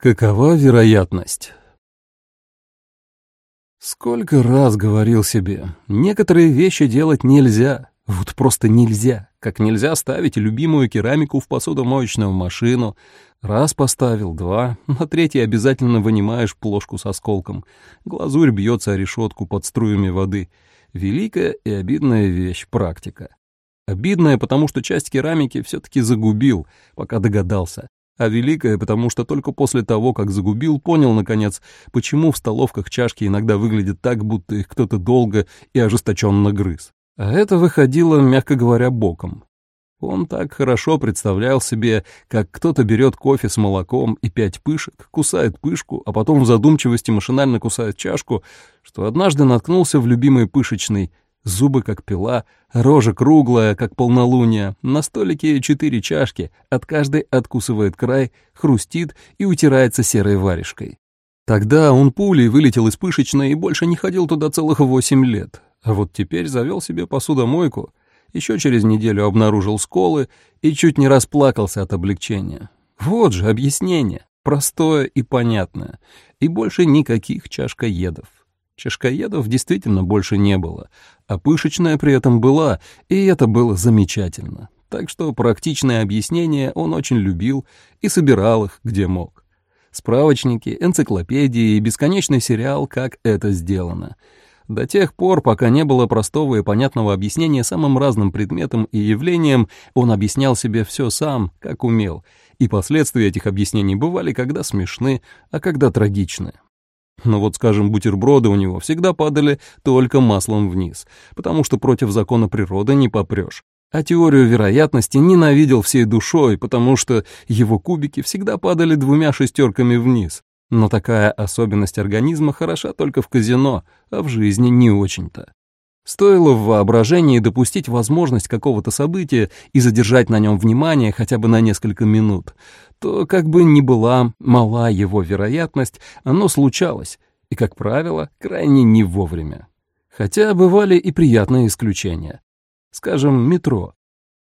Какова вероятность? Сколько раз говорил себе, некоторые вещи делать нельзя, вот просто нельзя, как нельзя ставить любимую керамику в посудомоечную машину. Раз поставил, два, на третий обязательно вынимаешь плошку с осколком. Глазурь бьется о решетку под струями воды. Великая и обидная вещь — практика. Обидная, потому что часть керамики все-таки загубил, пока догадался а великое, потому что только после того, как загубил, понял, наконец, почему в столовках чашки иногда выглядят так, будто их кто-то долго и ожесточенно грыз. А это выходило, мягко говоря, боком. Он так хорошо представлял себе, как кто-то берет кофе с молоком и пять пышек, кусает пышку, а потом в задумчивости машинально кусает чашку, что однажды наткнулся в любимый пышечный Зубы как пила, рожа круглая, как полнолуние, на столике четыре чашки, от каждой откусывает край, хрустит и утирается серой варежкой. Тогда он пулей вылетел из пышечной и больше не ходил туда целых восемь лет. А вот теперь завел себе посудомойку, еще через неделю обнаружил сколы и чуть не расплакался от облегчения. Вот же объяснение, простое и понятное, и больше никаких чашкоедов. Чашкоедов действительно больше не было, а пышечная при этом была, и это было замечательно. Так что практичные объяснения он очень любил и собирал их, где мог. Справочники, энциклопедии и бесконечный сериал «Как это сделано». До тех пор, пока не было простого и понятного объяснения самым разным предметам и явлениям, он объяснял себе все сам, как умел, и последствия этих объяснений бывали когда смешны, а когда трагичны. Но вот, скажем, бутерброды у него всегда падали только маслом вниз, потому что против закона природы не попрешь. А теорию вероятности ненавидел всей душой, потому что его кубики всегда падали двумя шестерками вниз. Но такая особенность организма хороша только в казино, а в жизни не очень-то. Стоило в воображении допустить возможность какого-то события и задержать на нем внимание хотя бы на несколько минут, то, как бы ни была мала его вероятность, оно случалось, и, как правило, крайне не вовремя. Хотя бывали и приятные исключения. Скажем, метро.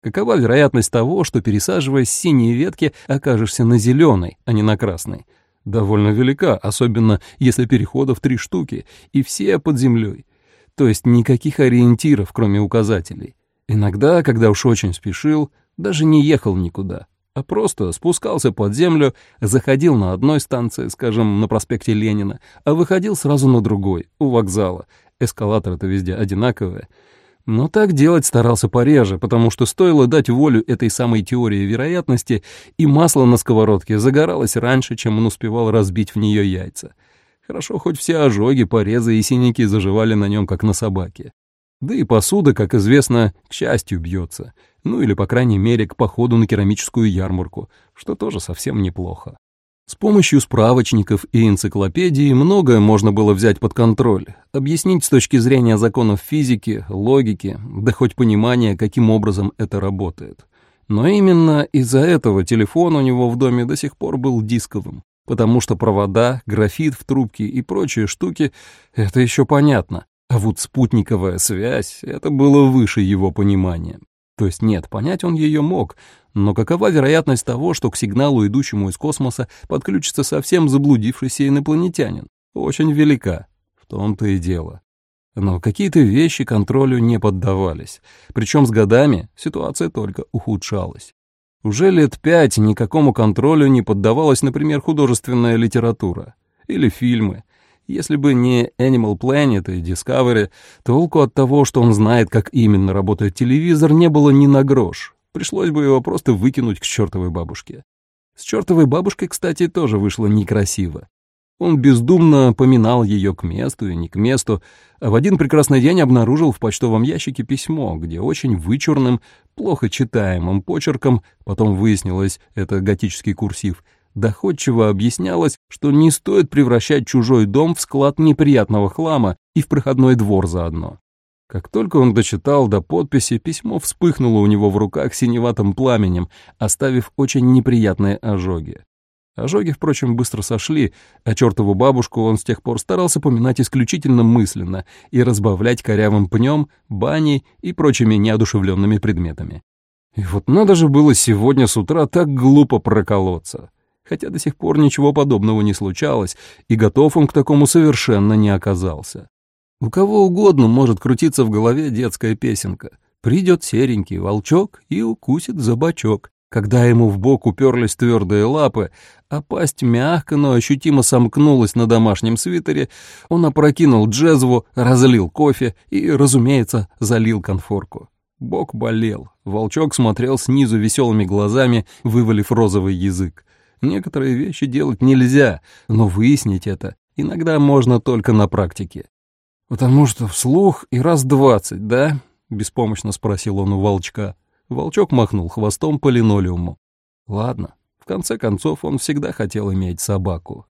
Какова вероятность того, что, пересаживаясь с синей ветки, окажешься на зеленой, а не на красной? Довольно велика, особенно если переходов три штуки, и все под землей то есть никаких ориентиров, кроме указателей. Иногда, когда уж очень спешил, даже не ехал никуда, а просто спускался под землю, заходил на одной станции, скажем, на проспекте Ленина, а выходил сразу на другой, у вокзала. Эскалаторы-то везде одинаковые. Но так делать старался пореже, потому что стоило дать волю этой самой теории вероятности, и масло на сковородке загоралось раньше, чем он успевал разбить в нее яйца. Хорошо, хоть все ожоги, порезы и синяки заживали на нем, как на собаке. Да и посуда, как известно, к счастью бьется. Ну или, по крайней мере, к походу на керамическую ярмарку, что тоже совсем неплохо. С помощью справочников и энциклопедий многое можно было взять под контроль, объяснить с точки зрения законов физики, логики, да хоть понимания, каким образом это работает. Но именно из-за этого телефон у него в доме до сих пор был дисковым потому что провода, графит в трубке и прочие штуки — это еще понятно. А вот спутниковая связь — это было выше его понимания. То есть нет, понять он ее мог, но какова вероятность того, что к сигналу, идущему из космоса, подключится совсем заблудившийся инопланетянин? Очень велика. В том-то и дело. Но какие-то вещи контролю не поддавались. Причем с годами ситуация только ухудшалась. Уже лет пять никакому контролю не поддавалась, например, художественная литература или фильмы. Если бы не Animal Planet и Discovery, толку от того, что он знает, как именно работает телевизор, не было ни на грош. Пришлось бы его просто выкинуть к чертовой бабушке. С чертовой бабушкой, кстати, тоже вышло некрасиво. Он бездумно поминал ее к месту и не к месту, а в один прекрасный день обнаружил в почтовом ящике письмо, где очень вычурным, плохо читаемым почерком, потом выяснилось, это готический курсив, доходчиво объяснялось, что не стоит превращать чужой дом в склад неприятного хлама и в проходной двор заодно. Как только он дочитал до подписи, письмо вспыхнуло у него в руках синеватым пламенем, оставив очень неприятные ожоги. Ожоги, впрочем, быстро сошли, а чертову бабушку он с тех пор старался поминать исключительно мысленно и разбавлять корявым пнем, баней и прочими неодушевленными предметами. И вот надо же было сегодня с утра так глупо проколоться. Хотя до сих пор ничего подобного не случалось, и готов он к такому совершенно не оказался. У кого угодно может крутиться в голове детская песенка. Придет серенький волчок и укусит за бочок. Когда ему в бок уперлись твердые лапы, а пасть мягко, но ощутимо сомкнулась на домашнем свитере, он опрокинул джезву, разлил кофе и, разумеется, залил конфорку. Бок болел. Волчок смотрел снизу веселыми глазами, вывалив розовый язык. Некоторые вещи делать нельзя, но выяснить это иногда можно только на практике. «Потому что вслух и раз двадцать, да?» — беспомощно спросил он у волчка. Волчок махнул хвостом по линолеуму. Ладно, в конце концов он всегда хотел иметь собаку.